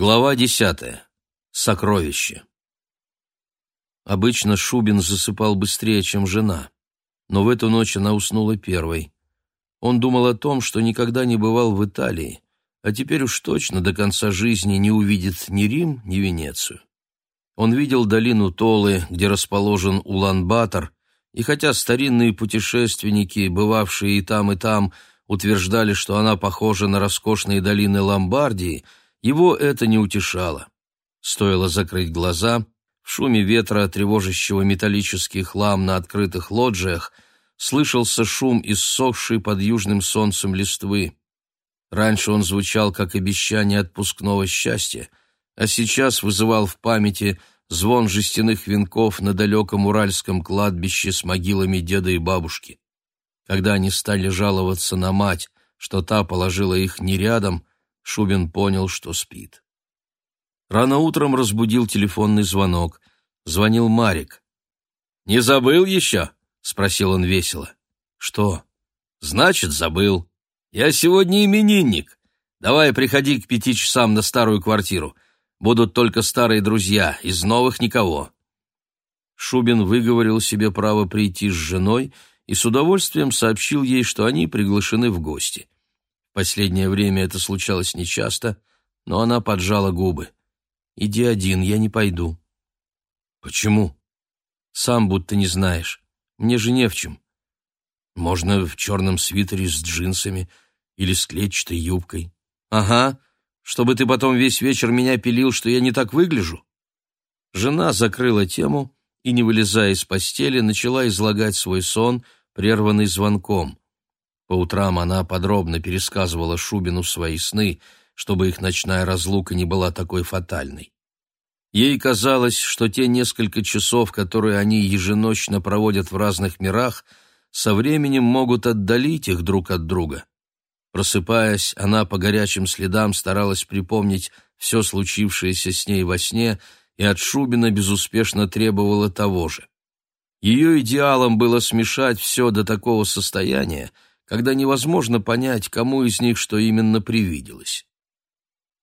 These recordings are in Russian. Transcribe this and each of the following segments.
Глава десятая. Сокровище. Обычно Шубин засыпал быстрее, чем жена, но в эту ночь она уснула первой. Он думал о том, что никогда не бывал в Италии, а теперь уж точно до конца жизни не увидит ни Рим, ни Венецию. Он видел долину Толы, где расположен Улан-Батор, и хотя старинные путешественники, бывавшие и там, и там, утверждали, что она похожа на роскошные долины Ломбардии – его это не утешало. Стоило закрыть глаза, в шуме ветра, тревожащего металлический хлам на открытых лоджиях, слышался шум иссохшей под южным солнцем листвы. Раньше он звучал как обещание отпускного счастья, а сейчас вызывал в памяти звон жестяных венков на далеком уральском кладбище с могилами деда и бабушки. Когда они стали жаловаться на мать, что та положила их не рядом, Шубин понял, что спит. Рано утром разбудил телефонный звонок. Звонил Марик. «Не забыл еще?» — спросил он весело. «Что?» «Значит, забыл. Я сегодня именинник. Давай приходи к пяти часам на старую квартиру. Будут только старые друзья, из новых никого». Шубин выговорил себе право прийти с женой и с удовольствием сообщил ей, что они приглашены в гости. Последнее время это случалось нечасто, но она поджала губы. «Иди один, я не пойду». «Почему?» «Сам будто не знаешь. Мне же не в чем. Можно в черном свитере с джинсами или с клетчатой юбкой». «Ага, чтобы ты потом весь вечер меня пилил, что я не так выгляжу». Жена закрыла тему и, не вылезая из постели, начала излагать свой сон, прерванный звонком. По утрам она подробно пересказывала Шубину свои сны, чтобы их ночная разлука не была такой фатальной. Ей казалось, что те несколько часов, которые они еженочно проводят в разных мирах, со временем могут отдалить их друг от друга. Просыпаясь, она по горячим следам старалась припомнить все случившееся с ней во сне и от Шубина безуспешно требовала того же. Ее идеалом было смешать все до такого состояния, когда невозможно понять, кому из них что именно привиделось.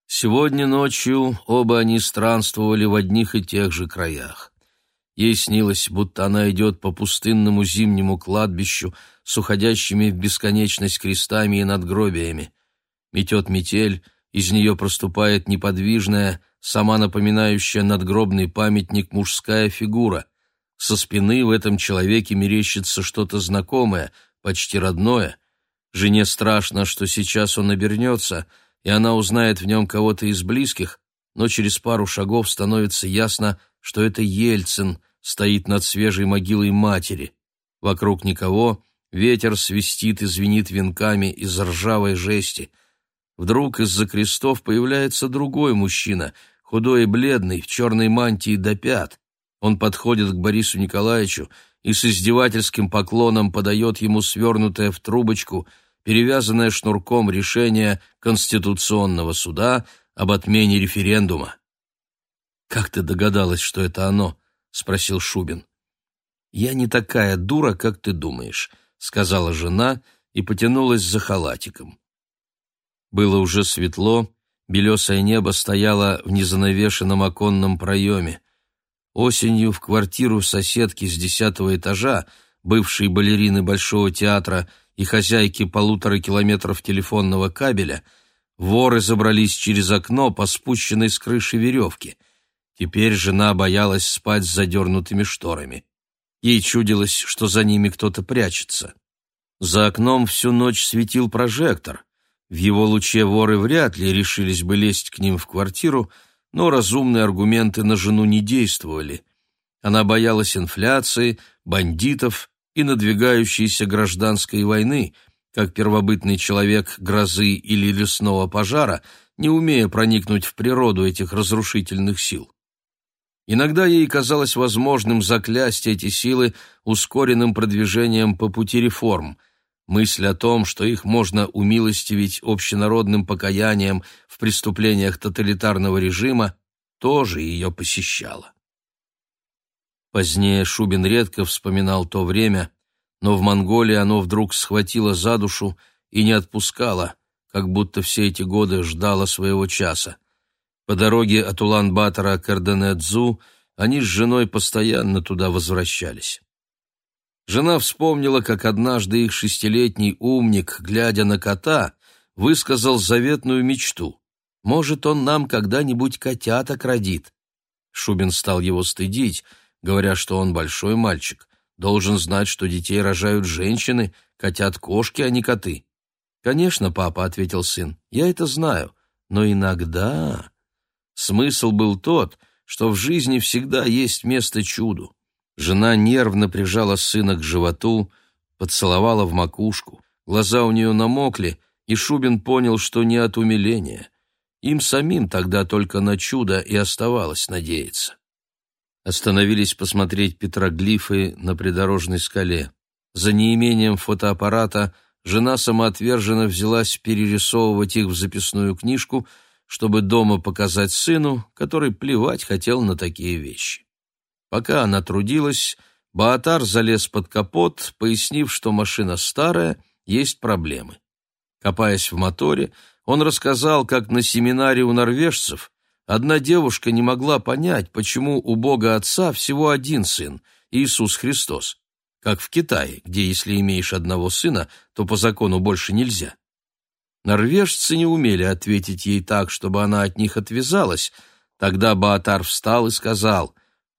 Сегодня ночью оба они странствовали в одних и тех же краях. Ей снилось, будто она идет по пустынному зимнему кладбищу с уходящими в бесконечность крестами и надгробиями. Метет метель, из нее проступает неподвижная, сама напоминающая надгробный памятник мужская фигура. Со спины в этом человеке мерещится что-то знакомое — почти родное. Жене страшно, что сейчас он обернется, и она узнает в нем кого-то из близких, но через пару шагов становится ясно, что это Ельцин стоит над свежей могилой матери. Вокруг никого, ветер свистит и звенит венками из ржавой жести. Вдруг из-за крестов появляется другой мужчина, худой и бледный, в черной мантии до пят. Он подходит к Борису Николаевичу, и с издевательским поклоном подает ему свернутое в трубочку, перевязанное шнурком решение Конституционного суда об отмене референдума. «Как ты догадалась, что это оно?» — спросил Шубин. «Я не такая дура, как ты думаешь», — сказала жена и потянулась за халатиком. Было уже светло, белесое небо стояло в незанавешенном оконном проеме. Осенью в квартиру соседки с десятого этажа, бывшей балерины Большого театра и хозяйки полутора километров телефонного кабеля, воры забрались через окно по спущенной с крыши веревке. Теперь жена боялась спать с задернутыми шторами. Ей чудилось, что за ними кто-то прячется. За окном всю ночь светил прожектор. В его луче воры вряд ли решились бы лезть к ним в квартиру, но разумные аргументы на жену не действовали. Она боялась инфляции, бандитов и надвигающейся гражданской войны, как первобытный человек грозы или лесного пожара, не умея проникнуть в природу этих разрушительных сил. Иногда ей казалось возможным заклясть эти силы ускоренным продвижением по пути реформ, Мысль о том, что их можно умилостивить общенародным покаянием в преступлениях тоталитарного режима, тоже ее посещала. Позднее Шубин редко вспоминал то время, но в Монголии оно вдруг схватило за душу и не отпускало, как будто все эти годы ждало своего часа. По дороге от Улан-Батора к Эрденедзу они с женой постоянно туда возвращались. Жена вспомнила, как однажды их шестилетний умник, глядя на кота, высказал заветную мечту. «Может, он нам когда-нибудь котяток родит?» Шубин стал его стыдить, говоря, что он большой мальчик, должен знать, что детей рожают женщины, котят кошки, а не коты. «Конечно, папа», — ответил сын, — «я это знаю, но иногда...» Смысл был тот, что в жизни всегда есть место чуду. Жена нервно прижала сына к животу, поцеловала в макушку. Глаза у нее намокли, и Шубин понял, что не от умиления. Им самим тогда только на чудо и оставалось надеяться. Остановились посмотреть петроглифы на придорожной скале. За неимением фотоаппарата жена самоотверженно взялась перерисовывать их в записную книжку — чтобы дома показать сыну, который плевать хотел на такие вещи. Пока она трудилась, Баатар залез под капот, пояснив, что машина старая, есть проблемы. Копаясь в моторе, он рассказал, как на семинаре у норвежцев одна девушка не могла понять, почему у Бога Отца всего один сын, Иисус Христос, как в Китае, где если имеешь одного сына, то по закону больше нельзя. Норвежцы не умели ответить ей так, чтобы она от них отвязалась. Тогда Баатар встал и сказал,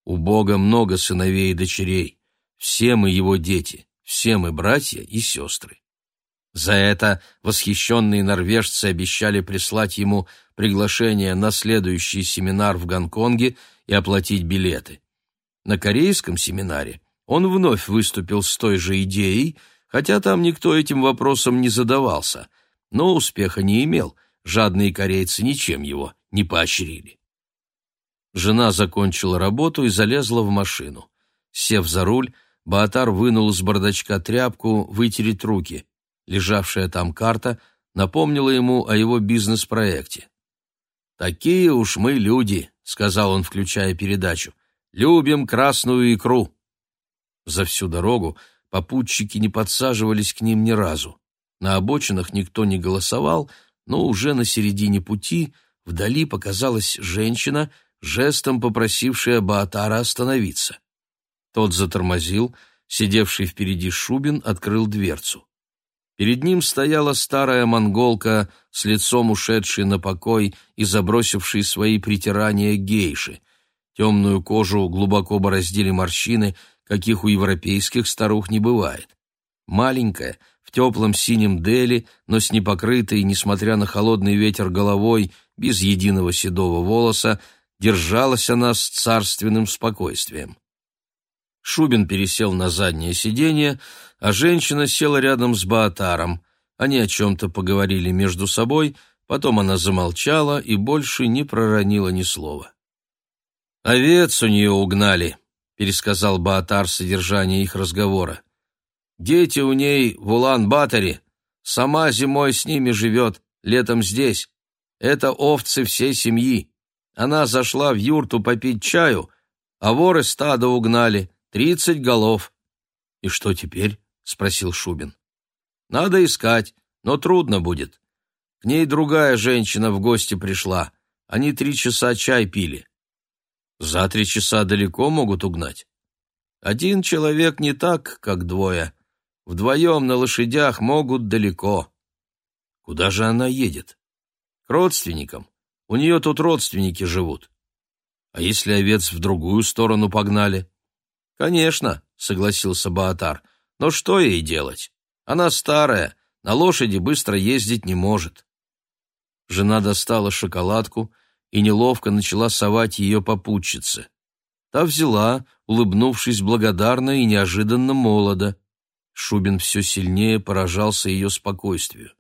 «У Бога много сыновей и дочерей. Все мы его дети, все мы братья и сестры». За это восхищенные норвежцы обещали прислать ему приглашение на следующий семинар в Гонконге и оплатить билеты. На корейском семинаре он вновь выступил с той же идеей, хотя там никто этим вопросом не задавался – но успеха не имел, жадные корейцы ничем его не поощрили. Жена закончила работу и залезла в машину. Сев за руль, Баатар вынул из бардачка тряпку вытереть руки. Лежавшая там карта напомнила ему о его бизнес-проекте. «Такие уж мы люди», — сказал он, включая передачу. «Любим красную икру». За всю дорогу попутчики не подсаживались к ним ни разу. На обочинах никто не голосовал, но уже на середине пути вдали показалась женщина, жестом попросившая Баатара остановиться. Тот затормозил, сидевший впереди Шубин открыл дверцу. Перед ним стояла старая монголка с лицом ушедшей на покой и забросившей свои притирания гейши. Темную кожу глубоко бороздили морщины, каких у европейских старух не бывает. Маленькая, в теплом синем дели, но с непокрытой, несмотря на холодный ветер головой, без единого седого волоса, держалась она с царственным спокойствием. Шубин пересел на заднее сиденье, а женщина села рядом с Баатаром. Они о чем-то поговорили между собой, потом она замолчала и больше не проронила ни слова. «Овец у нее угнали», — пересказал Баатар содержание их разговора. Дети у ней в Улан-Баторе. Сама зимой с ними живет, летом здесь. Это овцы всей семьи. Она зашла в юрту попить чаю, а воры стадо угнали, тридцать голов. — И что теперь? — спросил Шубин. — Надо искать, но трудно будет. К ней другая женщина в гости пришла. Они три часа чай пили. За три часа далеко могут угнать. Один человек не так, как двое. Вдвоем на лошадях могут далеко. Куда же она едет? К родственникам. У нее тут родственники живут. А если овец в другую сторону погнали? Конечно, согласился Баатар. Но что ей делать? Она старая, на лошади быстро ездить не может. Жена достала шоколадку и неловко начала совать ее попутчице. Та взяла, улыбнувшись благодарно и неожиданно молодо. Шубин все сильнее поражался ее спокойствию.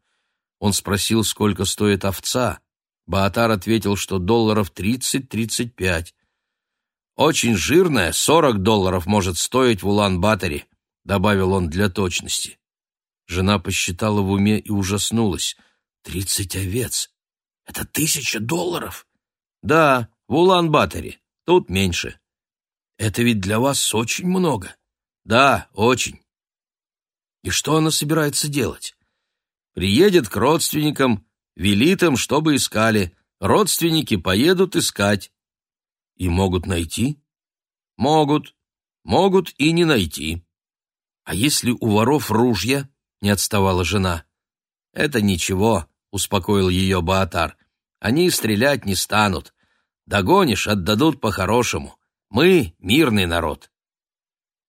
Он спросил, сколько стоит овца. Баатар ответил, что долларов тридцать-тридцать пять. «Очень жирная, сорок долларов может стоить в Улан-Баторе», — добавил он для точности. Жена посчитала в уме и ужаснулась. «Тридцать овец! Это тысяча долларов!» «Да, в Улан-Баторе. Тут меньше». «Это ведь для вас очень много». «Да, очень». И что она собирается делать? Приедет к родственникам, велит им, чтобы искали. Родственники поедут искать. И могут найти? Могут. Могут и не найти. А если у воров ружья? Не отставала жена. Это ничего, успокоил ее Баатар. Они стрелять не станут. Догонишь, отдадут по-хорошему. Мы — мирный народ.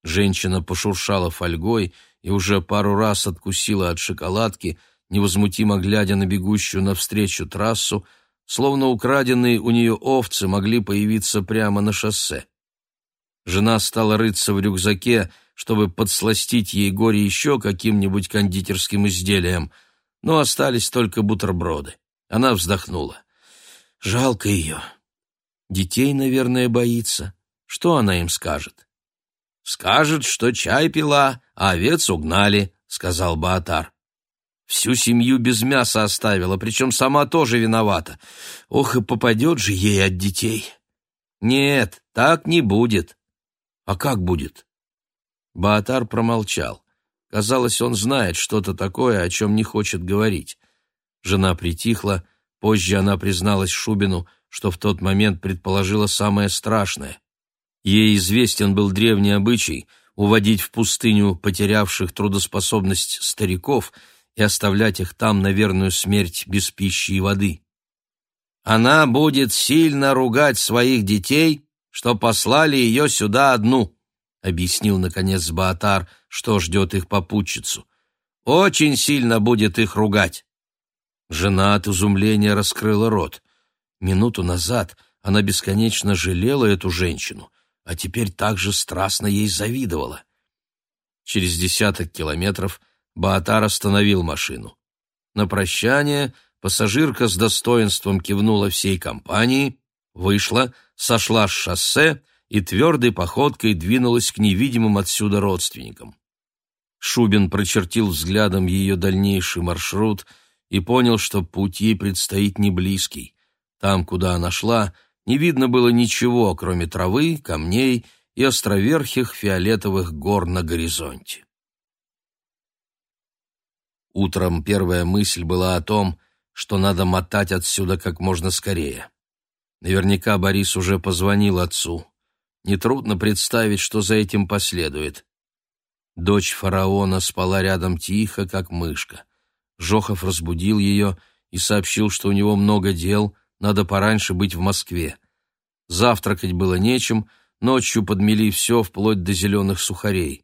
Женщина пошуршала фольгой и уже пару раз откусила от шоколадки, невозмутимо глядя на бегущую навстречу трассу, словно украденные у нее овцы могли появиться прямо на шоссе. Жена стала рыться в рюкзаке, чтобы подсластить ей горе еще каким-нибудь кондитерским изделием, но остались только бутерброды. Она вздохнула. Жалко ее. Детей, наверное, боится. Что она им скажет? «Скажет, что чай пила, а овец угнали», — сказал Баатар. Всю семью без мяса оставила, причем сама тоже виновата. Ох, и попадет же ей от детей. Нет, так не будет. А как будет? Баатар промолчал. Казалось, он знает что-то такое, о чем не хочет говорить. Жена притихла, позже она призналась Шубину, что в тот момент предположила самое страшное. Ей известен был древний обычай уводить в пустыню потерявших трудоспособность стариков — и оставлять их там на верную смерть без пищи и воды. Она будет сильно ругать своих детей, что послали ее сюда одну, — объяснил, наконец, Баатар, что ждет их попутчицу. Очень сильно будет их ругать. Жена от изумления раскрыла рот. Минуту назад она бесконечно жалела эту женщину, а теперь также страстно ей завидовала. Через десяток километров Баатар остановил машину. На прощание пассажирка с достоинством кивнула всей компании, вышла, сошла с шоссе и твердой походкой двинулась к невидимым отсюда родственникам. Шубин прочертил взглядом ее дальнейший маршрут и понял, что путь ей предстоит не близкий. Там, куда она шла, не видно было ничего, кроме травы, камней и островерхих фиолетовых гор на горизонте. Утром первая мысль была о том, что надо мотать отсюда как можно скорее. Наверняка Борис уже позвонил отцу. Нетрудно представить, что за этим последует. Дочь фараона спала рядом тихо, как мышка. Жохов разбудил ее и сообщил, что у него много дел, надо пораньше быть в Москве. Завтракать было нечем, ночью подмели все, вплоть до зеленых сухарей.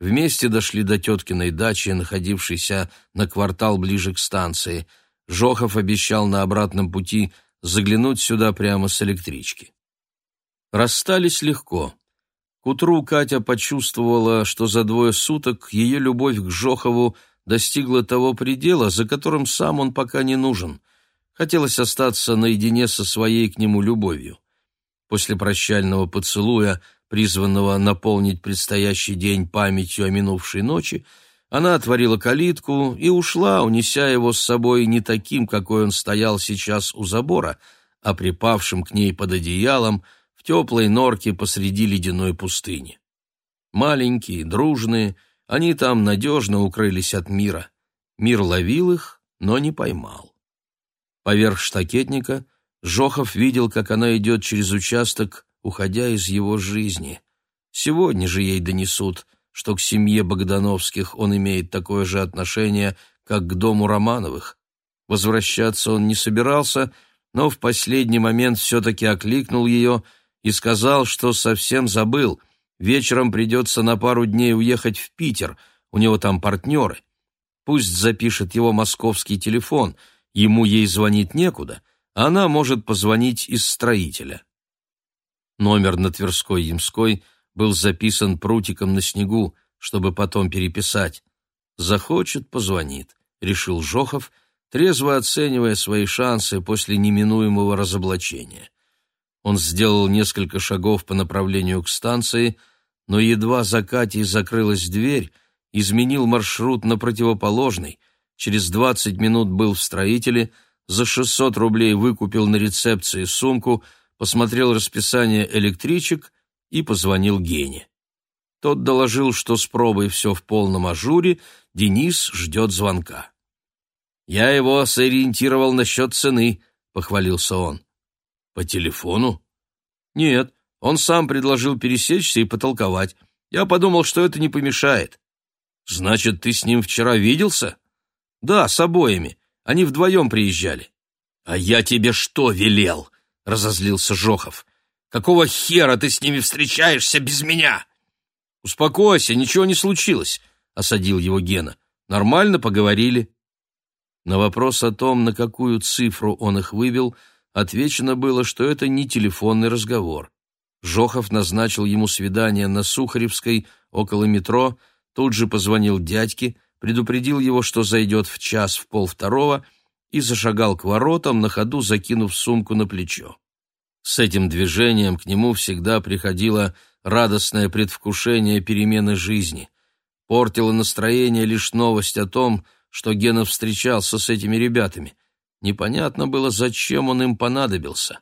Вместе дошли до теткиной дачи, находившейся на квартал ближе к станции. Жохов обещал на обратном пути заглянуть сюда прямо с электрички. Расстались легко. К утру Катя почувствовала, что за двое суток ее любовь к Жохову достигла того предела, за которым сам он пока не нужен. Хотелось остаться наедине со своей к нему любовью. После прощального поцелуя призванного наполнить предстоящий день памятью о минувшей ночи, она отворила калитку и ушла, унеся его с собой не таким, какой он стоял сейчас у забора, а припавшим к ней под одеялом в теплой норке посреди ледяной пустыни. Маленькие, дружные, они там надежно укрылись от мира. Мир ловил их, но не поймал. Поверх штакетника Жохов видел, как она идет через участок уходя из его жизни. Сегодня же ей донесут, что к семье Богдановских он имеет такое же отношение, как к дому Романовых. Возвращаться он не собирался, но в последний момент все-таки окликнул ее и сказал, что совсем забыл. Вечером придется на пару дней уехать в Питер, у него там партнеры. Пусть запишет его московский телефон, ему ей звонить некуда, а она может позвонить из строителя. Номер на Тверской-Ямской был записан прутиком на снегу, чтобы потом переписать. «Захочет — позвонит», — решил Жохов, трезво оценивая свои шансы после неминуемого разоблачения. Он сделал несколько шагов по направлению к станции, но едва за Катей закрылась дверь, изменил маршрут на противоположный, через двадцать минут был в строителе, за шестьсот рублей выкупил на рецепции сумку — посмотрел расписание электричек и позвонил Гене. Тот доложил, что с пробой все в полном ажуре, Денис ждет звонка. «Я его сориентировал насчет цены», — похвалился он. По телефону? Нет, он сам предложил пересечься и потолковать. Я подумал, что это не помешает. Значит, ты с ним вчера виделся? Да, с обоими. Они вдвоем приезжали. А я тебе что велел? Разозлился Жохов. Какого хера ты с ними встречаешься без меня? Успокойся, ничего не случилось, осадил его Гена. Нормально поговорили. На вопрос о том, на какую цифру он их вывел, отвечено было, что это не телефонный разговор. Жохов назначил ему свидание на Сухаревской, около метро, тут же позвонил дядьке, предупредил его, что зайдет в час в полвторого, и зашагал к воротам, на ходу закинув сумку на плечо. С этим движением к нему всегда приходило радостное предвкушение перемены жизни. Портило настроение лишь новость о том, что Гена встречался с этими ребятами. Непонятно было, зачем он им понадобился.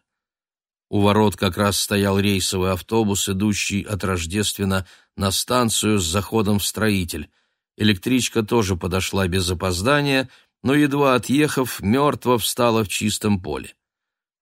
У ворот как раз стоял рейсовый автобус, идущий от Рождествена на станцию с заходом в строитель. Электричка тоже подошла без опоздания, но, едва отъехав, мертво встала в чистом поле.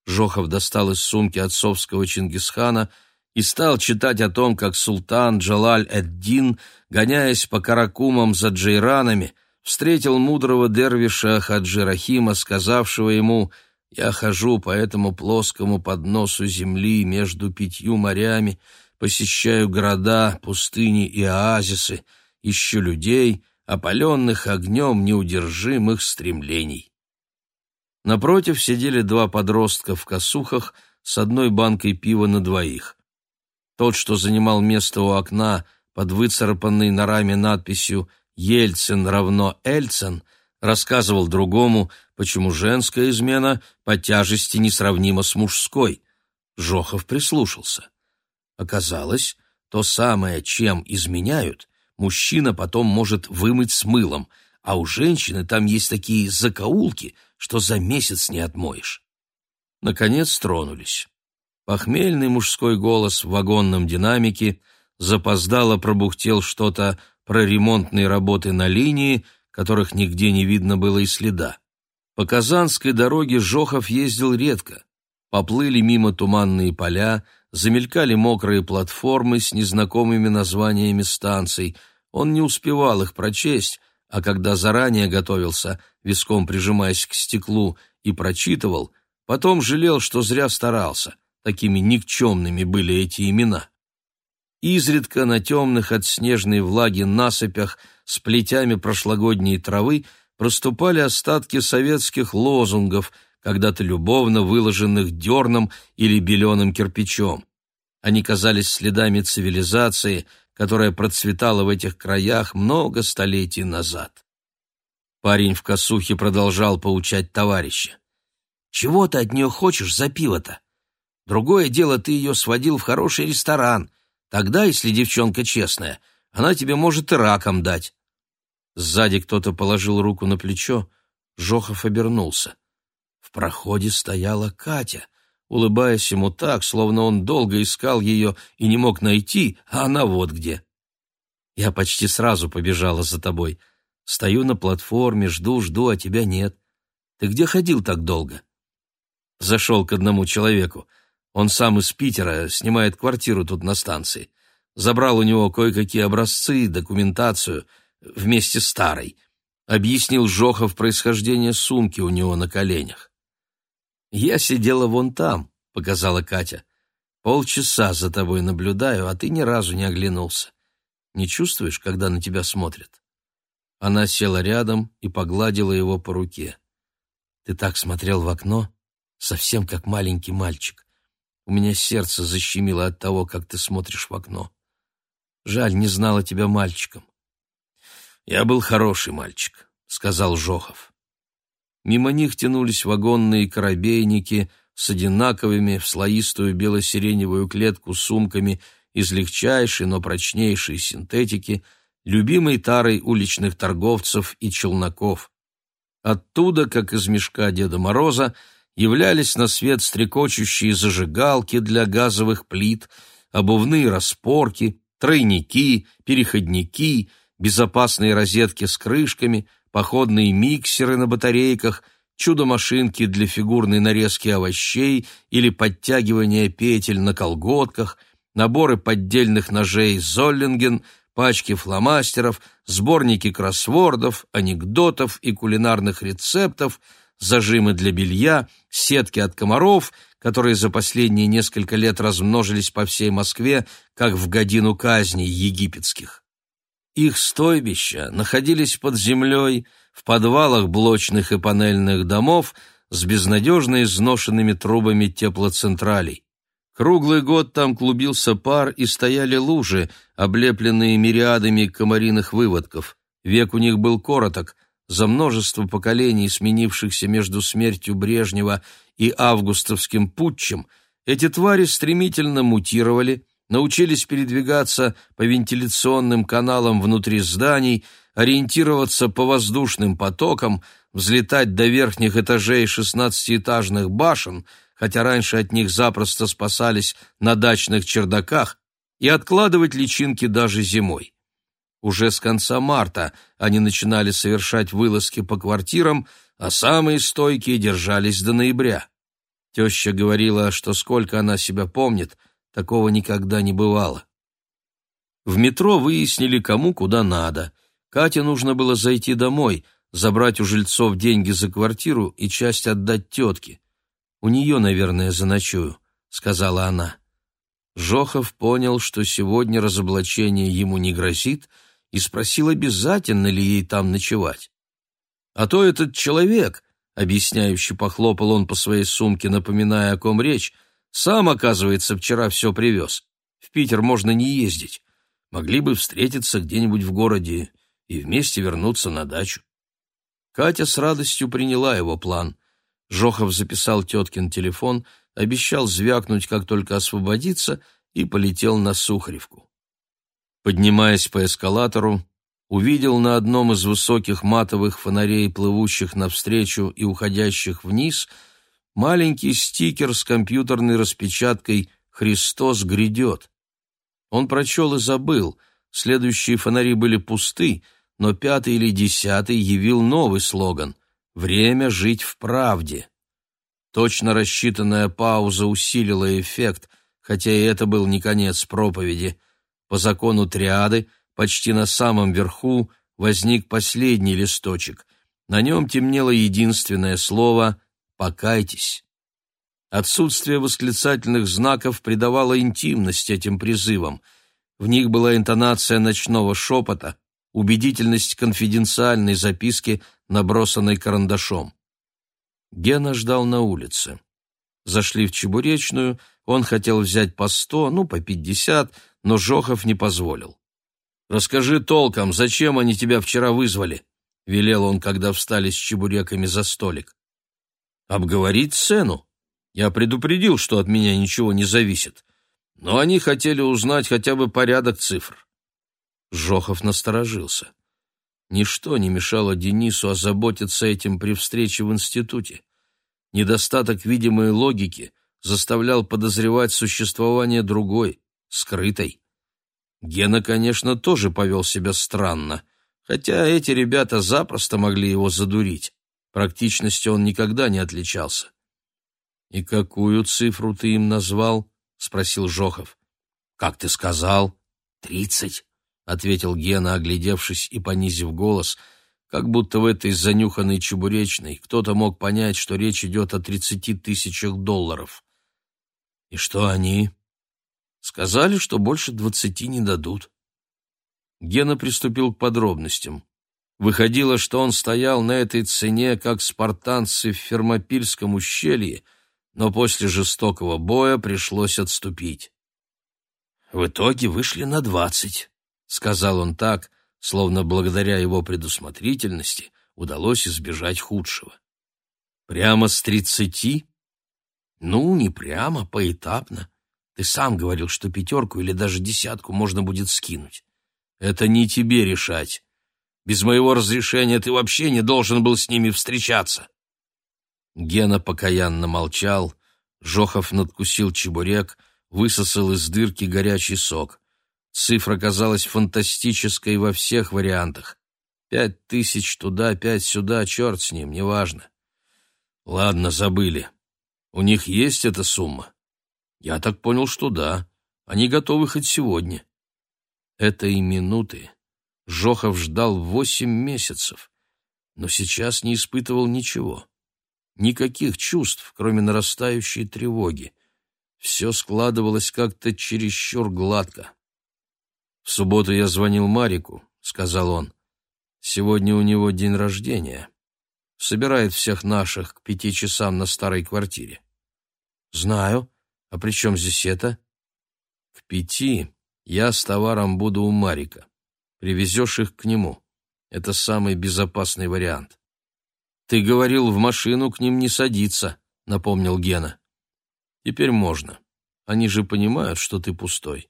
Жохов достал из сумки отцовского Чингисхана и стал читать о том, как султан Джалаль-эд-Дин, гоняясь по каракумам за джейранами, встретил мудрого дервиша Хаджи Рахима, сказавшего ему «Я хожу по этому плоскому подносу земли между пятью морями, посещаю города, пустыни и оазисы, ищу людей, опаленных огнем неудержимых стремлений». Напротив сидели два подростка в косухах с одной банкой пива на двоих. Тот, что занимал место у окна под выцарапанной на раме надписью «Ельцин равно Эльцин», рассказывал другому, почему женская измена по тяжести несравнима с мужской. Жохов прислушался. Оказалось, то самое, чем изменяют, мужчина потом может вымыть с мылом, а у женщины там есть такие закоулки, что за месяц не отмоешь. Наконец тронулись. Похмельный мужской голос в вагонном динамике запоздало пробухтел что-то про ремонтные работы на линии, которых нигде не видно было и следа. По Казанской дороге Жохов ездил редко. Поплыли мимо туманные поля, замелькали мокрые платформы с незнакомыми названиями станций. Он не успевал их прочесть, а когда заранее готовился, виском прижимаясь к стеклу, и прочитывал, потом жалел, что зря старался. Такими никчемными были эти имена. Изредка на темных от снежной влаги насыпях с плетями прошлогодней травы проступали остатки советских лозунгов, когда-то любовно выложенных дерном или беленым кирпичом. Они казались следами цивилизации, которая процветала в этих краях много столетий назад. Парень в косухе продолжал поучать товарища. «Чего ты от нее хочешь за пиво-то? Другое дело, ты ее сводил в хороший ресторан, Тогда, если девчонка честная, она тебе может и раком дать. Сзади кто-то положил руку на плечо, Жохов обернулся. В проходе стояла Катя, улыбаясь ему так, словно он долго искал ее и не мог найти, а она вот где. Я почти сразу побежала за тобой. Стою на платформе, жду, жду, а тебя нет. Ты где ходил так долго? Зашел к одному человеку. Он сам из Питера, снимает квартиру тут на станции. Забрал у него кое-какие образцы, документацию, вместе с старой. Объяснил Жохов происхождение сумки у него на коленях. «Я сидела вон там», — показала Катя. «Полчаса за тобой наблюдаю, а ты ни разу не оглянулся. Не чувствуешь, когда на тебя смотрят?» Она села рядом и погладила его по руке. «Ты так смотрел в окно, совсем как маленький мальчик. У меня сердце защемило от того, как ты смотришь в окно. Жаль, не знала тебя мальчиком. Я был хороший мальчик, сказал Жохов. Мимо них тянулись вагонные корабейники с одинаковыми в слоистую бело-сиреневую клетку сумками из легчайшей, но прочнейшей синтетики, любимой тарой уличных торговцев и челноков. Оттуда, как из мешка Деда Мороза, являлись на свет стрекочущие зажигалки для газовых плит, обувные распорки, тройники, переходники, безопасные розетки с крышками, походные миксеры на батарейках, чудо-машинки для фигурной нарезки овощей или подтягивания петель на колготках, наборы поддельных ножей «Золлинген», пачки фломастеров, сборники кроссвордов, анекдотов и кулинарных рецептов, зажимы для белья, сетки от комаров, которые за последние несколько лет размножились по всей Москве, как в годину казней египетских. Их стойбища находились под землей, в подвалах блочных и панельных домов с безнадежно изношенными трубами теплоцентралей. Круглый год там клубился пар и стояли лужи, облепленные мириадами комариных выводков. Век у них был короток, за множество поколений, сменившихся между смертью Брежнева и августовским путчем, эти твари стремительно мутировали, научились передвигаться по вентиляционным каналам внутри зданий, ориентироваться по воздушным потокам, взлетать до верхних этажей шестнадцатиэтажных башен, хотя раньше от них запросто спасались на дачных чердаках, и откладывать личинки даже зимой. Уже с конца марта они начинали совершать вылазки по квартирам, а самые стойкие держались до ноября. Теща говорила, что сколько она себя помнит – Такого никогда не бывало. В метро выяснили, кому куда надо. Кате нужно было зайти домой, забрать у жильцов деньги за квартиру и часть отдать тетке. «У нее, наверное, заночую», — сказала она. Жохов понял, что сегодня разоблачение ему не грозит, и спросил, обязательно ли ей там ночевать. «А то этот человек», — объясняющий похлопал он по своей сумке, напоминая, о ком речь, — сам, оказывается, вчера все привез. В Питер можно не ездить. Могли бы встретиться где-нибудь в городе и вместе вернуться на дачу. Катя с радостью приняла его план. Жохов записал теткин телефон, обещал звякнуть, как только освободится, и полетел на Сухаревку. Поднимаясь по эскалатору, увидел на одном из высоких матовых фонарей, плывущих навстречу и уходящих вниз — маленький стикер с компьютерной распечаткой «Христос грядет». Он прочел и забыл, следующие фонари были пусты, но пятый или десятый явил новый слоган «Время жить в правде». Точно рассчитанная пауза усилила эффект, хотя и это был не конец проповеди. По закону триады, почти на самом верху, возник последний листочек. На нем темнело единственное слово покайтесь. Отсутствие восклицательных знаков придавало интимность этим призывам. В них была интонация ночного шепота, убедительность конфиденциальной записки, набросанной карандашом. Гена ждал на улице. Зашли в Чебуречную, он хотел взять по сто, ну, по пятьдесят, но Жохов не позволил. «Расскажи толком, зачем они тебя вчера вызвали?» — велел он, когда встали с чебуреками за столик обговорить цену. Я предупредил, что от меня ничего не зависит, но они хотели узнать хотя бы порядок цифр. Жохов насторожился. Ничто не мешало Денису озаботиться этим при встрече в институте. Недостаток видимой логики заставлял подозревать существование другой, скрытой. Гена, конечно, тоже повел себя странно, хотя эти ребята запросто могли его задурить. Практичностью он никогда не отличался. «И какую цифру ты им назвал?» — спросил Жохов. «Как ты сказал?» «Тридцать», — ответил Гена, оглядевшись и понизив голос, как будто в этой занюханной чебуречной кто-то мог понять, что речь идет о тридцати тысячах долларов. «И что они?» «Сказали, что больше двадцати не дадут». Гена приступил к подробностям. Выходило, что он стоял на этой цене, как спартанцы в Фермопильском ущелье, но после жестокого боя пришлось отступить. «В итоге вышли на двадцать», — сказал он так, словно благодаря его предусмотрительности удалось избежать худшего. «Прямо с тридцати?» «Ну, не прямо, поэтапно. Ты сам говорил, что пятерку или даже десятку можно будет скинуть. Это не тебе решать. Без моего разрешения ты вообще не должен был с ними встречаться. Гена покаянно молчал. Жохов надкусил чебурек, высосал из дырки горячий сок. Цифра казалась фантастической во всех вариантах. Пять тысяч туда, пять сюда, черт с ним, неважно. Ладно, забыли. У них есть эта сумма? Я так понял, что да. Они готовы хоть сегодня. Этой минуты Жохов ждал восемь месяцев, но сейчас не испытывал ничего. Никаких чувств, кроме нарастающей тревоги. Все складывалось как-то чересчур гладко. «В субботу я звонил Марику», — сказал он. «Сегодня у него день рождения. Собирает всех наших к пяти часам на старой квартире». «Знаю. А при чем здесь это?» «К пяти я с товаром буду у Марика. Привезешь их к нему. Это самый безопасный вариант». «Ты говорил, в машину к ним не садиться», — напомнил Гена. «Теперь можно. Они же понимают, что ты пустой».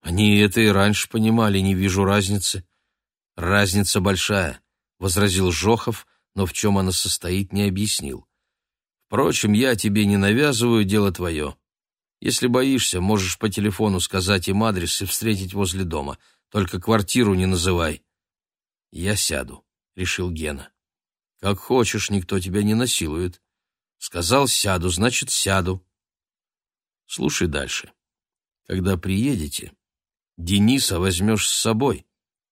«Они это и раньше понимали, не вижу разницы». «Разница большая», — возразил Жохов, но в чем она состоит, не объяснил. «Впрочем, я тебе не навязываю, дело твое. Если боишься, можешь по телефону сказать им адрес и встретить возле дома. Только квартиру не называй». «Я сяду», — решил Гена. «Как хочешь, никто тебя не насилует. Сказал, сяду, значит, сяду». Слушай дальше. Когда приедете, Дениса возьмешь с собой,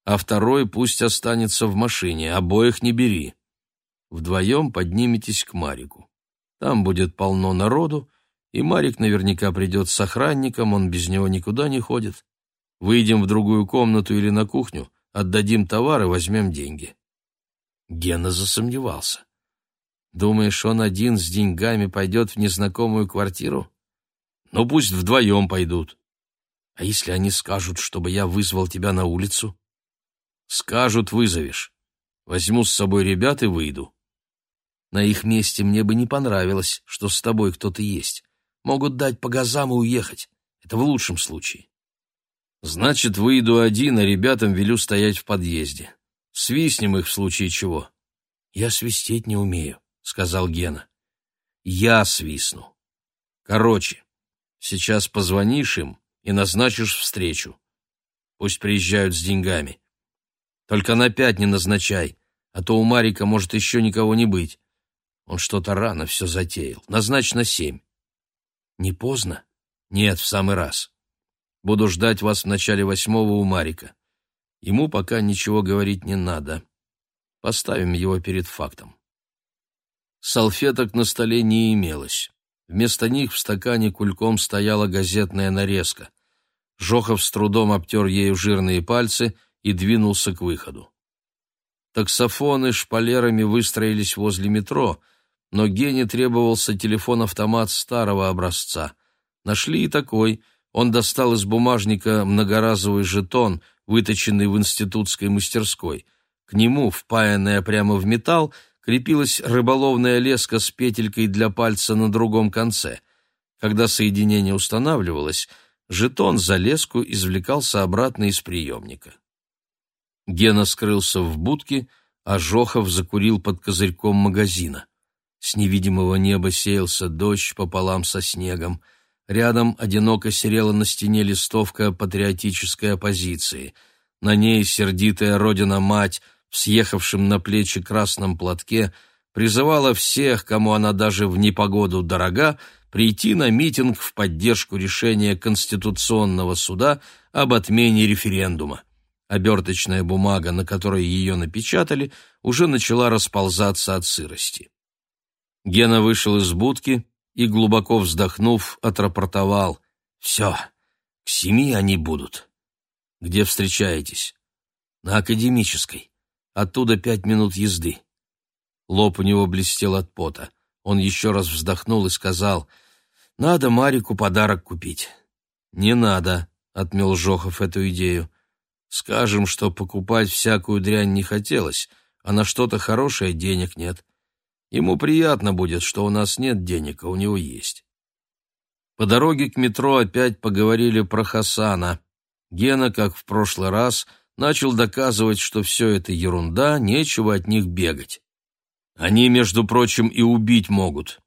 а второй пусть останется в машине, обоих не бери. Вдвоем подниметесь к Марику. Там будет полно народу, и Марик наверняка придет с охранником, он без него никуда не ходит. Выйдем в другую комнату или на кухню, отдадим товар и возьмем деньги. Гена засомневался. Думаешь, он один с деньгами пойдет в незнакомую квартиру? Ну, пусть вдвоем пойдут. А если они скажут, чтобы я вызвал тебя на улицу? Скажут, вызовешь. Возьму с собой ребят и выйду. На их месте мне бы не понравилось, что с тобой кто-то есть. Могут дать по газам и уехать. Это в лучшем случае. Значит, выйду один, а ребятам велю стоять в подъезде. Свистнем их в случае чего. Я свистеть не умею, сказал Гена. Я свистну. Короче, сейчас позвонишь им и назначишь встречу. Пусть приезжают с деньгами. Только на пять не назначай, а то у Марика может еще никого не быть. Он что-то рано все затеял. Назначь на семь. Не поздно? Нет, в самый раз. Буду ждать вас в начале восьмого у Марика. Ему пока ничего говорить не надо. Поставим его перед фактом. Салфеток на столе не имелось. Вместо них в стакане кульком стояла газетная нарезка. Жохов с трудом обтер ею жирные пальцы и двинулся к выходу. Таксофоны шпалерами выстроились возле метро — но Гене требовался телефон-автомат старого образца. Нашли и такой. Он достал из бумажника многоразовый жетон, выточенный в институтской мастерской. К нему, впаянная прямо в металл, крепилась рыболовная леска с петелькой для пальца на другом конце. Когда соединение устанавливалось, жетон за леску извлекался обратно из приемника. Гена скрылся в будке, а Жохов закурил под козырьком магазина. С невидимого неба сеялся дождь пополам со снегом. Рядом одиноко серела на стене листовка патриотической оппозиции. На ней сердитая родина-мать в съехавшем на плечи красном платке призывала всех, кому она даже в непогоду дорога, прийти на митинг в поддержку решения Конституционного суда об отмене референдума. Оберточная бумага, на которой ее напечатали, уже начала расползаться от сырости. Гена вышел из будки и, глубоко вздохнув, отрапортовал. «Все, к семи они будут». «Где встречаетесь?» «На Академической. Оттуда пять минут езды». Лоб у него блестел от пота. Он еще раз вздохнул и сказал, «Надо Марику подарок купить». «Не надо», — отмел Жохов эту идею. «Скажем, что покупать всякую дрянь не хотелось, а на что-то хорошее денег нет. Ему приятно будет, что у нас нет денег, а у него есть. По дороге к метро опять поговорили про Хасана. Гена, как в прошлый раз, начал доказывать, что все это ерунда, нечего от них бегать. Они, между прочим, и убить могут.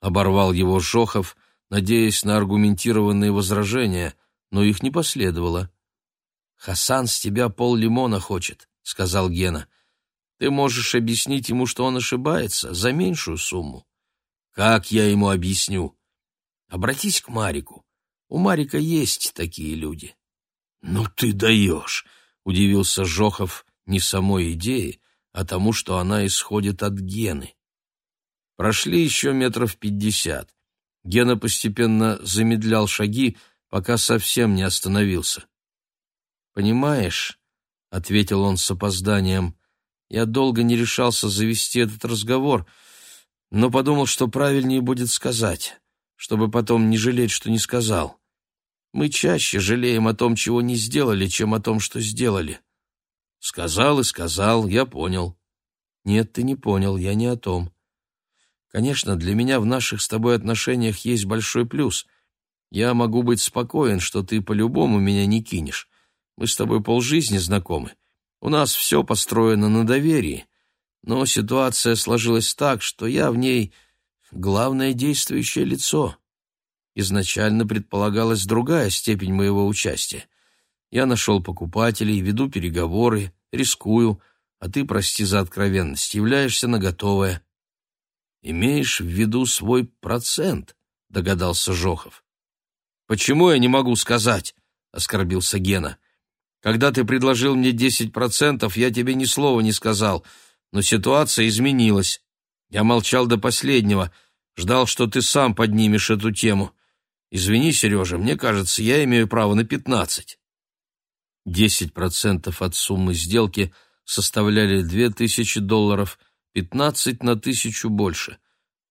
Оборвал его Шохов, надеясь на аргументированные возражения, но их не последовало. «Хасан с тебя пол лимона хочет», — сказал Гена. Ты можешь объяснить ему, что он ошибается, за меньшую сумму. Как я ему объясню? Обратись к Марику. У Марика есть такие люди. Ну ты даешь, удивился Жохов не самой идее, а тому, что она исходит от Гены. Прошли еще метров пятьдесят. Гена постепенно замедлял шаги, пока совсем не остановился. «Понимаешь», — ответил он с опозданием, — «я долго не решался завести этот разговор, но подумал, что правильнее будет сказать, чтобы потом не жалеть, что не сказал. Мы чаще жалеем о том, чего не сделали, чем о том, что сделали». «Сказал и сказал, я понял». «Нет, ты не понял, я не о том. Конечно, для меня в наших с тобой отношениях есть большой плюс. Я могу быть спокоен, что ты по-любому меня не кинешь. Мы с тобой полжизни знакомы. У нас все построено на доверии. Но ситуация сложилась так, что я в ней главное действующее лицо. Изначально предполагалась другая степень моего участия. Я нашел покупателей, веду переговоры, рискую, а ты, прости за откровенность, являешься на готовое. «Имеешь в виду свой процент?» — догадался Жохов. «Почему я не могу сказать?» — оскорбился Гена. «Когда ты предложил мне десять процентов, я тебе ни слова не сказал, но ситуация изменилась. Я молчал до последнего, ждал, что ты сам поднимешь эту тему. Извини, Сережа, мне кажется, я имею право на пятнадцать». Десять процентов от суммы сделки составляли две тысячи долларов, пятнадцать на тысячу больше.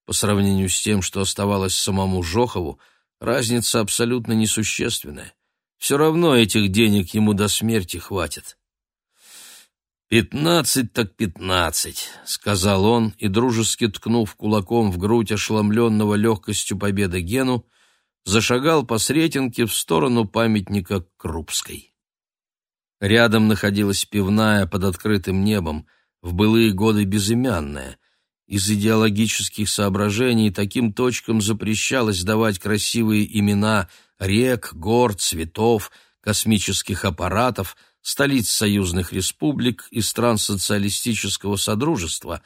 По сравнению с тем, что оставалось самому Жохову, разница абсолютно несущественная. Все равно этих денег ему до смерти хватит. «Пятнадцать так пятнадцать», — сказал он, и, дружески ткнув кулаком в грудь ошеломленного легкостью победы Гену, зашагал по Сретенке в сторону памятника Крупской. Рядом находилась пивная под открытым небом, в былые годы безымянная. Из идеологических соображений таким точкам запрещалось давать красивые имена рек, гор, цветов, космических аппаратов, столиц союзных республик и стран социалистического содружества,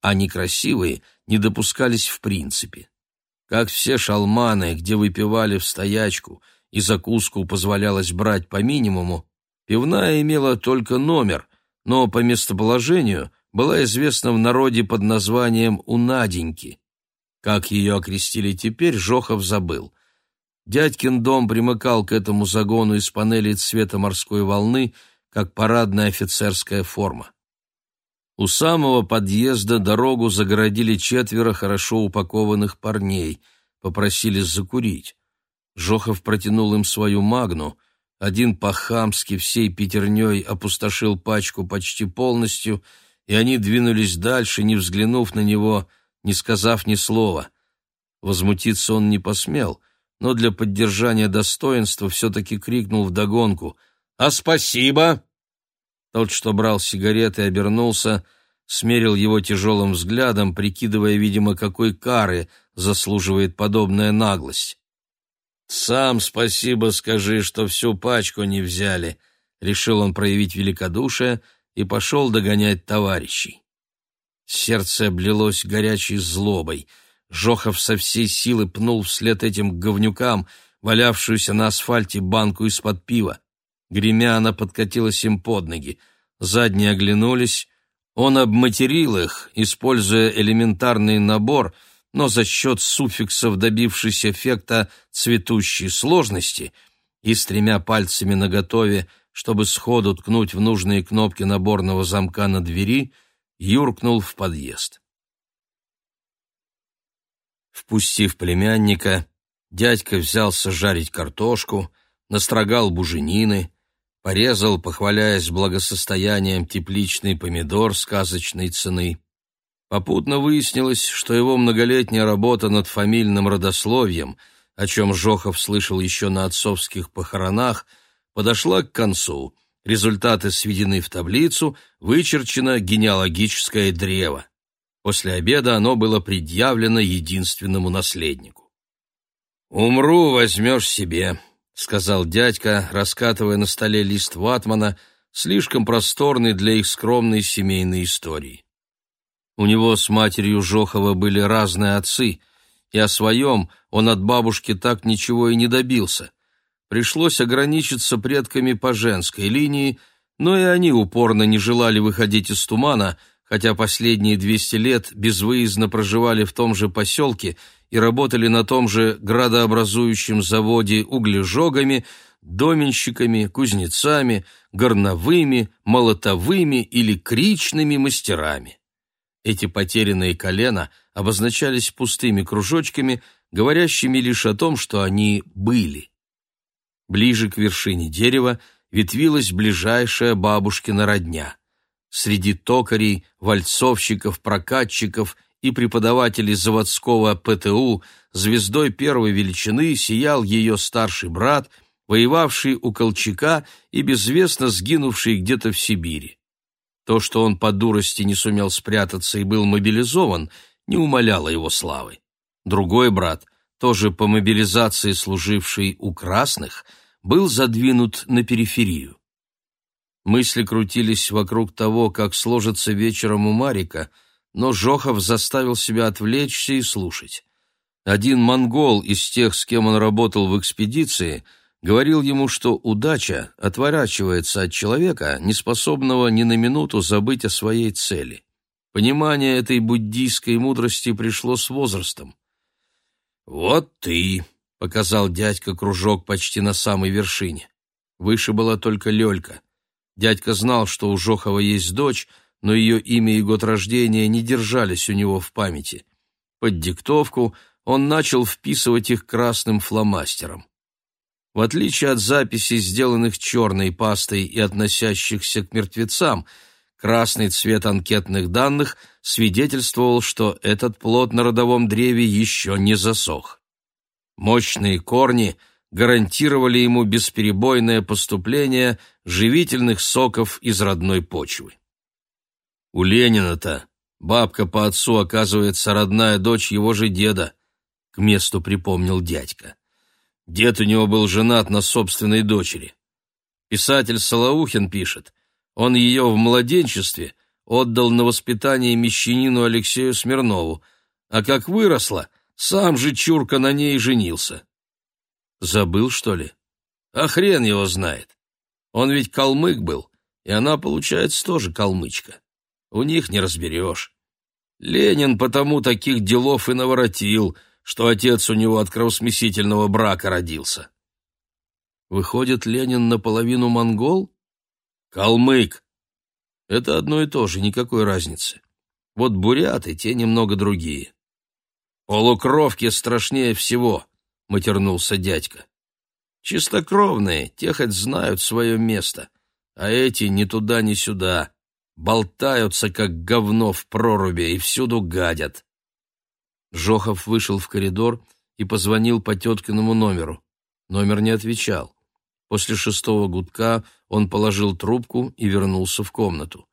а некрасивые не допускались в принципе. Как все шалманы, где выпивали в стоячку и закуску позволялось брать по минимуму, пивная имела только номер, но по местоположению была известна в народе под названием «У Наденьки». Как ее окрестили теперь, Жохов забыл. Дядькин дом примыкал к этому загону из панелей цвета морской волны, как парадная офицерская форма. У самого подъезда дорогу загородили четверо хорошо упакованных парней, попросили закурить. Жохов протянул им свою магну, один по-хамски всей пятерней опустошил пачку почти полностью, и они двинулись дальше, не взглянув на него, не сказав ни слова. Возмутиться он не посмел, но для поддержания достоинства все-таки крикнул вдогонку «А спасибо!» Тот, что брал сигареты, обернулся, смерил его тяжелым взглядом, прикидывая, видимо, какой кары заслуживает подобная наглость. «Сам спасибо скажи, что всю пачку не взяли», — решил он проявить великодушие и пошел догонять товарищей. Сердце облилось горячей злобой. Жохов со всей силы пнул вслед этим говнюкам, валявшуюся на асфальте банку из-под пива. Гремя она подкатилась им под ноги. Задние оглянулись. Он обматерил их, используя элементарный набор — но за счет суффиксов, добившись эффекта цветущей сложности, и с тремя пальцами наготове, чтобы сходу ткнуть в нужные кнопки наборного замка на двери, юркнул в подъезд. Впустив племянника, дядька взялся жарить картошку, настрогал буженины, порезал, похваляясь благосостоянием, тепличный помидор сказочной цены. Попутно выяснилось, что его многолетняя работа над фамильным родословием, о чем Жохов слышал еще на отцовских похоронах, подошла к концу. Результаты сведены в таблицу, вычерчено генеалогическое древо. После обеда оно было предъявлено единственному наследнику. «Умру, возьмешь себе», — сказал дядька, раскатывая на столе лист ватмана, слишком просторный для их скромной семейной истории. У него с матерью Жохова были разные отцы, и о своем он от бабушки так ничего и не добился. Пришлось ограничиться предками по женской линии, но и они упорно не желали выходить из тумана, хотя последние 200 лет безвыездно проживали в том же поселке и работали на том же градообразующем заводе углежогами, доменщиками, кузнецами, горновыми, молотовыми или кричными мастерами. Эти потерянные колена обозначались пустыми кружочками, говорящими лишь о том, что они были. Ближе к вершине дерева ветвилась ближайшая бабушкина родня. Среди токарей, вальцовщиков, прокатчиков и преподавателей заводского ПТУ звездой первой величины сиял ее старший брат, воевавший у Колчака и безвестно сгинувший где-то в Сибири. То, что он по дурости не сумел спрятаться и был мобилизован, не умаляло его славы. Другой брат, тоже по мобилизации служивший у красных, был задвинут на периферию. Мысли крутились вокруг того, как сложится вечером у Марика, но Жохов заставил себя отвлечься и слушать. Один монгол из тех, с кем он работал в экспедиции, говорил ему, что удача отворачивается от человека, неспособного ни на минуту забыть о своей цели. Понимание этой буддийской мудрости пришло с возрастом. «Вот ты!» — показал дядька кружок почти на самой вершине. Выше была только Лёлька. Дядька знал, что у Жохова есть дочь, но ее имя и год рождения не держались у него в памяти. Под диктовку он начал вписывать их красным фломастером. В отличие от записей, сделанных черной пастой и относящихся к мертвецам, красный цвет анкетных данных свидетельствовал, что этот плод на родовом древе еще не засох. Мощные корни гарантировали ему бесперебойное поступление живительных соков из родной почвы. У Ленина-то бабка по отцу, оказывается, родная дочь его же деда, к месту припомнил дядька. Дед у него был женат на собственной дочери. Писатель Солоухин пишет, он ее в младенчестве отдал на воспитание мещанину Алексею Смирнову, а как выросла, сам же Чурка на ней женился. Забыл, что ли? А хрен его знает. Он ведь калмык был, и она, получается, тоже калмычка. У них не разберешь. Ленин потому таких делов и наворотил — что отец у него от кровосмесительного брака родился. Выходит, Ленин наполовину монгол? Калмык. Это одно и то же, никакой разницы. Вот буряты, те немного другие. Полукровки страшнее всего, матернулся дядька. Чистокровные, те хоть знают свое место, а эти ни туда, ни сюда. Болтаются, как говно в проруби, и всюду гадят. Жохов вышел в коридор и позвонил по теткиному номеру. Номер не отвечал. После шестого гудка он положил трубку и вернулся в комнату.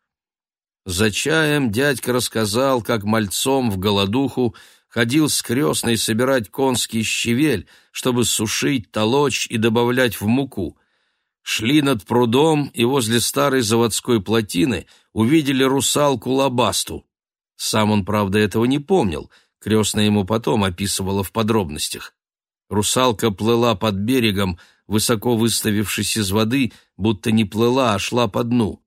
За чаем дядька рассказал, как мальцом в голодуху ходил с крестной собирать конский щавель, чтобы сушить, толочь и добавлять в муку. Шли над прудом и возле старой заводской плотины увидели русалку Лабасту. Сам он, правда, этого не помнил — Крестная ему потом описывала в подробностях. Русалка плыла под берегом, высоко выставившись из воды, будто не плыла, а шла по дну.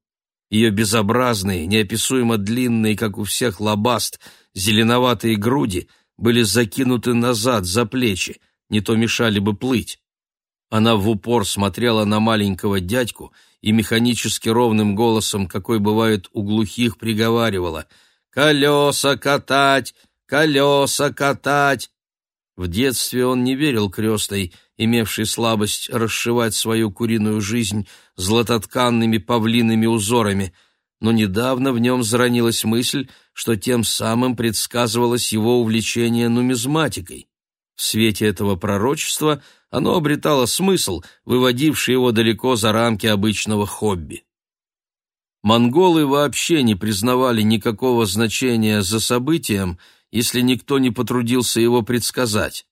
Ее безобразные, неописуемо длинные, как у всех лобаст, зеленоватые груди были закинуты назад, за плечи, не то мешали бы плыть. Она в упор смотрела на маленького дядьку и механически ровным голосом, какой бывает у глухих, приговаривала «Колеса катать! колеса катать. В детстве он не верил крестной, имевшей слабость расшивать свою куриную жизнь златотканными павлиными узорами, но недавно в нем заронилась мысль, что тем самым предсказывалось его увлечение нумизматикой. В свете этого пророчества оно обретало смысл, выводивший его далеко за рамки обычного хобби. Монголы вообще не признавали никакого значения за событием, если никто не потрудился его предсказать.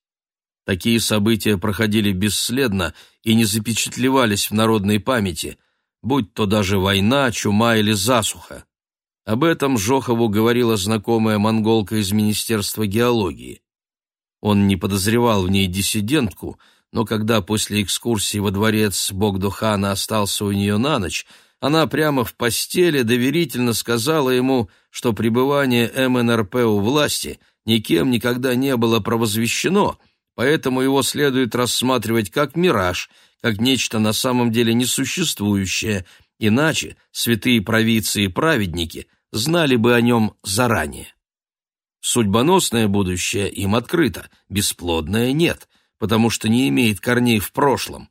Такие события проходили бесследно и не запечатлевались в народной памяти, будь то даже война, чума или засуха. Об этом Жохову говорила знакомая монголка из Министерства геологии. Он не подозревал в ней диссидентку, но когда после экскурсии во дворец Богдухана остался у нее на ночь, она прямо в постели доверительно сказала ему, что пребывание МНРП у власти никем никогда не было провозвещено, поэтому его следует рассматривать как мираж, как нечто на самом деле несуществующее, иначе святые провидцы и праведники знали бы о нем заранее. Судьбоносное будущее им открыто, бесплодное нет, потому что не имеет корней в прошлом.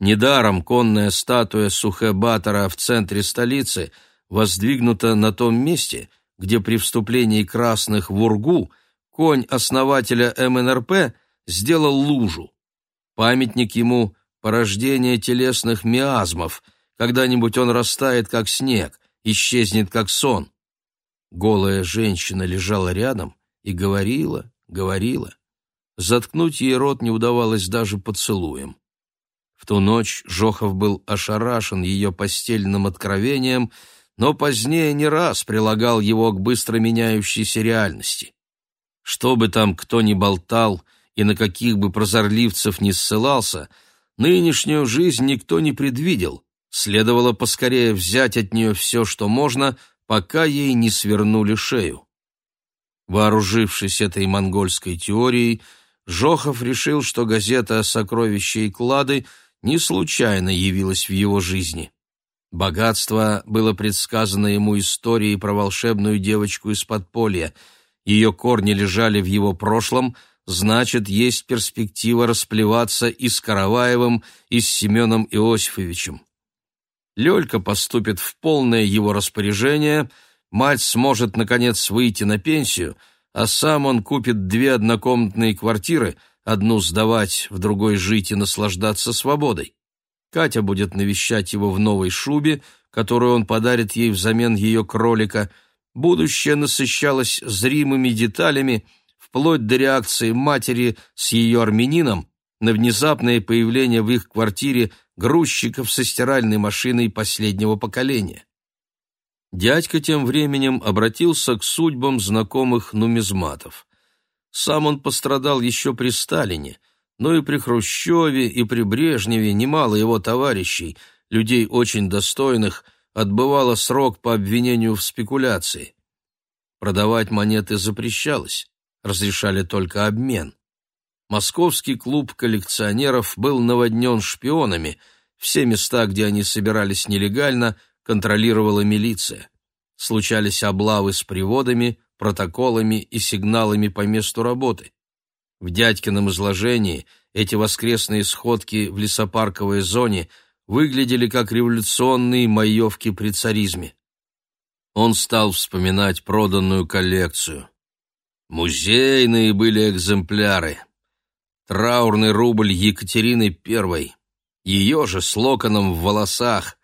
Недаром конная статуя Сухебатора в центре столицы воздвигнута на том месте, где при вступлении красных в Ургу конь основателя МНРП сделал лужу. Памятник ему – порождение телесных миазмов, когда-нибудь он растает, как снег, исчезнет, как сон. Голая женщина лежала рядом и говорила, говорила. Заткнуть ей рот не удавалось даже поцелуем. В ту ночь Жохов был ошарашен ее постельным откровением, но позднее не раз прилагал его к быстро меняющейся реальности. Что бы там кто ни болтал и на каких бы прозорливцев ни ссылался, нынешнюю жизнь никто не предвидел, следовало поскорее взять от нее все, что можно, пока ей не свернули шею. Вооружившись этой монгольской теорией, Жохов решил, что газета «Сокровища и клады» не случайно явилась в его жизни. Богатство было предсказано ему историей про волшебную девочку из подполья. Ее корни лежали в его прошлом, значит, есть перспектива расплеваться и с Караваевым, и с Семеном Иосифовичем. Лёлька поступит в полное его распоряжение, мать сможет, наконец, выйти на пенсию, а сам он купит две однокомнатные квартиры — одну сдавать, в другой жить и наслаждаться свободой. Катя будет навещать его в новой шубе, которую он подарит ей взамен ее кролика. Будущее насыщалось зримыми деталями, вплоть до реакции матери с ее армянином на внезапное появление в их квартире грузчиков со стиральной машиной последнего поколения. Дядька тем временем обратился к судьбам знакомых нумизматов. Сам он пострадал еще при Сталине, но и при Хрущеве, и при Брежневе немало его товарищей, людей очень достойных, отбывало срок по обвинению в спекуляции. Продавать монеты запрещалось, разрешали только обмен. Московский клуб коллекционеров был наводнен шпионами, все места, где они собирались нелегально, контролировала милиция. Случались облавы с приводами, протоколами и сигналами по месту работы. В дядькином изложении эти воскресные сходки в лесопарковой зоне выглядели как революционные маевки при царизме. Он стал вспоминать проданную коллекцию. Музейные были экземпляры. Траурный рубль Екатерины I, ее же с локоном в волосах,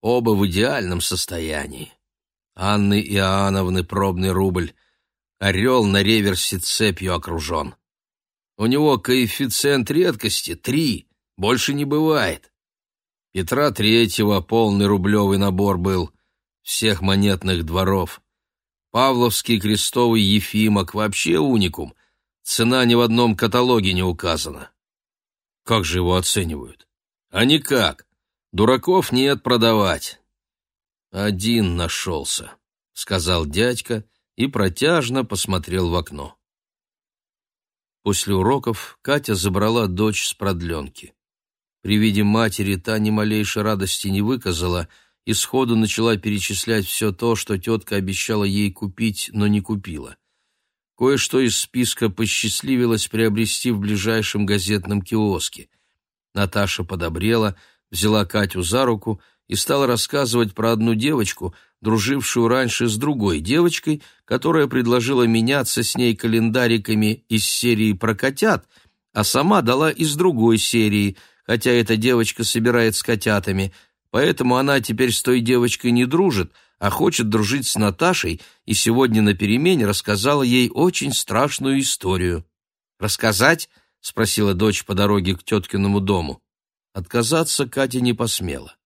оба в идеальном состоянии. Анны Иоанновны пробный рубль. Орел на реверсе цепью окружен. У него коэффициент редкости — три, больше не бывает. Петра Третьего полный рублевый набор был, всех монетных дворов. Павловский крестовый Ефимок вообще уникум, цена ни в одном каталоге не указана. Как же его оценивают? А никак. Дураков нет продавать. «Один нашелся», — сказал дядька и протяжно посмотрел в окно. После уроков Катя забрала дочь с продленки. При виде матери та ни малейшей радости не выказала и сходу начала перечислять все то, что тетка обещала ей купить, но не купила. Кое-что из списка посчастливилось приобрести в ближайшем газетном киоске. Наташа подобрела, взяла Катю за руку — и стал рассказывать про одну девочку, дружившую раньше с другой девочкой, которая предложила меняться с ней календариками из серии про котят, а сама дала из другой серии, хотя эта девочка собирает с котятами, поэтому она теперь с той девочкой не дружит, а хочет дружить с Наташей, и сегодня на перемене рассказала ей очень страшную историю. «Рассказать?» — спросила дочь по дороге к теткиному дому. Отказаться Катя не посмела.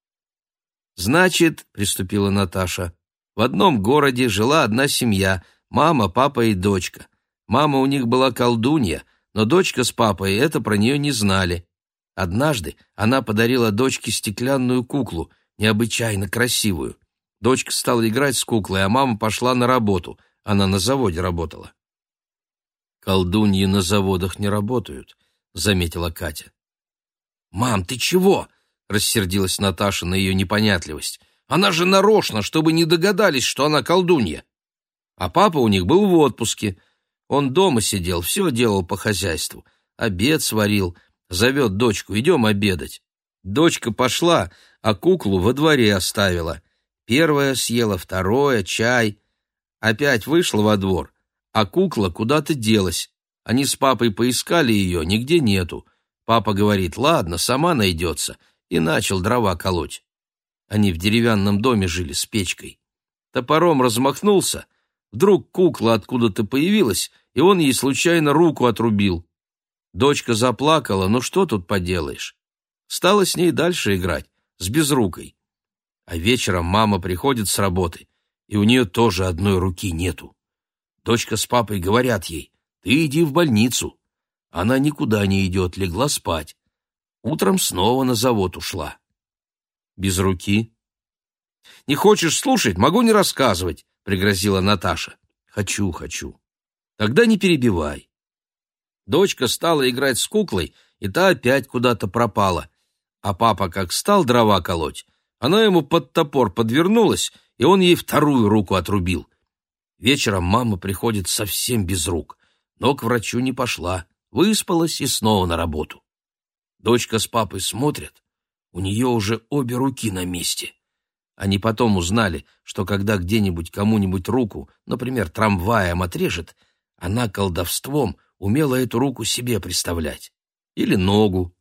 «Значит, — приступила Наташа, — в одном городе жила одна семья, мама, папа и дочка. Мама у них была колдунья, но дочка с папой это про нее не знали. Однажды она подарила дочке стеклянную куклу, необычайно красивую. Дочка стала играть с куклой, а мама пошла на работу. Она на заводе работала. «Колдуньи на заводах не работают», — заметила Катя. «Мам, ты чего?» — рассердилась Наташа на ее непонятливость. «Она же нарочно, чтобы не догадались, что она колдунья». А папа у них был в отпуске. Он дома сидел, все делал по хозяйству. Обед сварил, зовет дочку, идем обедать. Дочка пошла, а куклу во дворе оставила. Первая съела, второе, чай. Опять вышла во двор, а кукла куда-то делась. Они с папой поискали ее, нигде нету. Папа говорит, ладно, сама найдется, и начал дрова колоть. Они в деревянном доме жили с печкой. Топором размахнулся, вдруг кукла откуда-то появилась, и он ей случайно руку отрубил. Дочка заплакала, ну что тут поделаешь? Стала с ней дальше играть, с безрукой. А вечером мама приходит с работы, и у нее тоже одной руки нету. Дочка с папой говорят ей, ты иди в больницу. Она никуда не идет, легла спать. Утром снова на завод ушла. Без руки. «Не хочешь слушать? Могу не рассказывать», — пригрозила Наташа. «Хочу, хочу». «Тогда не перебивай». Дочка стала играть с куклой, и та опять куда-то пропала. А папа как стал дрова колоть, она ему под топор подвернулась, и он ей вторую руку отрубил. Вечером мама приходит совсем без рук, но к врачу не пошла, выспалась и снова на работу. Дочка с папой смотрят, у нее уже обе руки на месте. Они потом узнали, что когда где-нибудь кому-нибудь руку, например, трамваем отрежет, она колдовством умела эту руку себе представлять. Или ногу.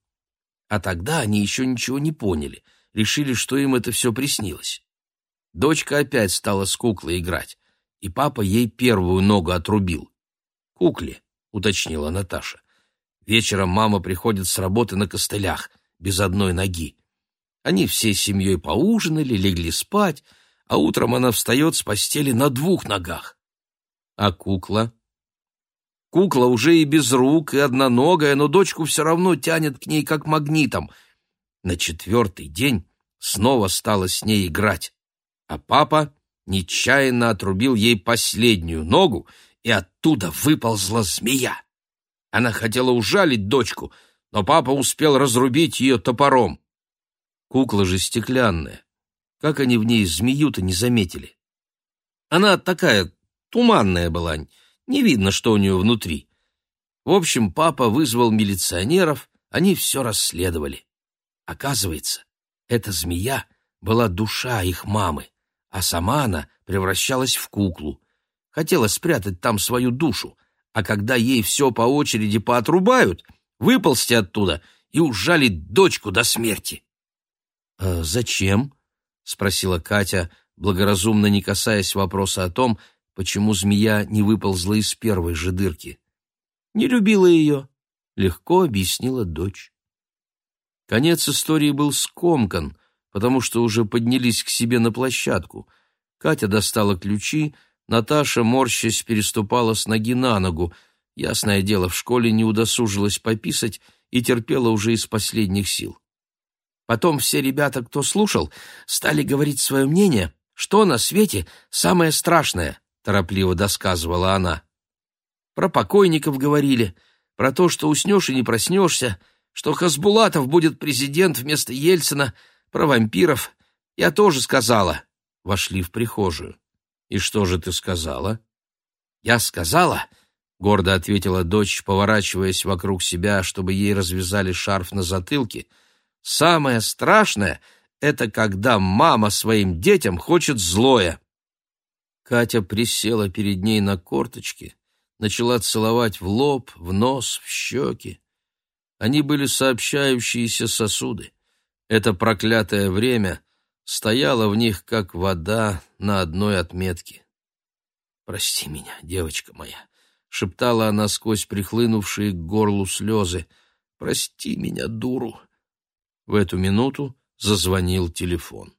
А тогда они еще ничего не поняли, решили, что им это все приснилось. Дочка опять стала с куклой играть, и папа ей первую ногу отрубил. «Кукле», — уточнила Наташа. Вечером мама приходит с работы на костылях, без одной ноги. Они всей семьей поужинали, легли спать, а утром она встает с постели на двух ногах. А кукла? Кукла уже и без рук, и одноногая, но дочку все равно тянет к ней как магнитом. На четвертый день снова стала с ней играть, а папа нечаянно отрубил ей последнюю ногу, и оттуда выползла змея. Она хотела ужалить дочку, но папа успел разрубить ее топором. Кукла же стеклянная. Как они в ней змею-то не заметили? Она такая туманная была, не видно, что у нее внутри. В общем, папа вызвал милиционеров, они все расследовали. Оказывается, эта змея была душа их мамы, а сама она превращалась в куклу. Хотела спрятать там свою душу, а когда ей все по очереди поотрубают, выползти оттуда и ужалить дочку до смерти. «А зачем?» — спросила Катя, благоразумно не касаясь вопроса о том, почему змея не выползла из первой же дырки. «Не любила ее», — легко объяснила дочь. Конец истории был скомкан, потому что уже поднялись к себе на площадку. Катя достала ключи, Наташа, морщась, переступала с ноги на ногу. Ясное дело, в школе не удосужилась пописать и терпела уже из последних сил. Потом все ребята, кто слушал, стали говорить свое мнение, что на свете самое страшное, торопливо досказывала она. Про покойников говорили, про то, что уснешь и не проснешься, что Хасбулатов будет президент вместо Ельцина, про вампиров. Я тоже сказала. Вошли в прихожую. «И что же ты сказала?» «Я сказала», — гордо ответила дочь, поворачиваясь вокруг себя, чтобы ей развязали шарф на затылке, «самое страшное — это когда мама своим детям хочет злое». Катя присела перед ней на корточки, начала целовать в лоб, в нос, в щеки. Они были сообщающиеся сосуды. Это проклятое время стояла в них, как вода на одной отметке. «Прости меня, девочка моя», — шептала она сквозь прихлынувшие к горлу слезы. «Прости меня, дуру». В эту минуту зазвонил телефон.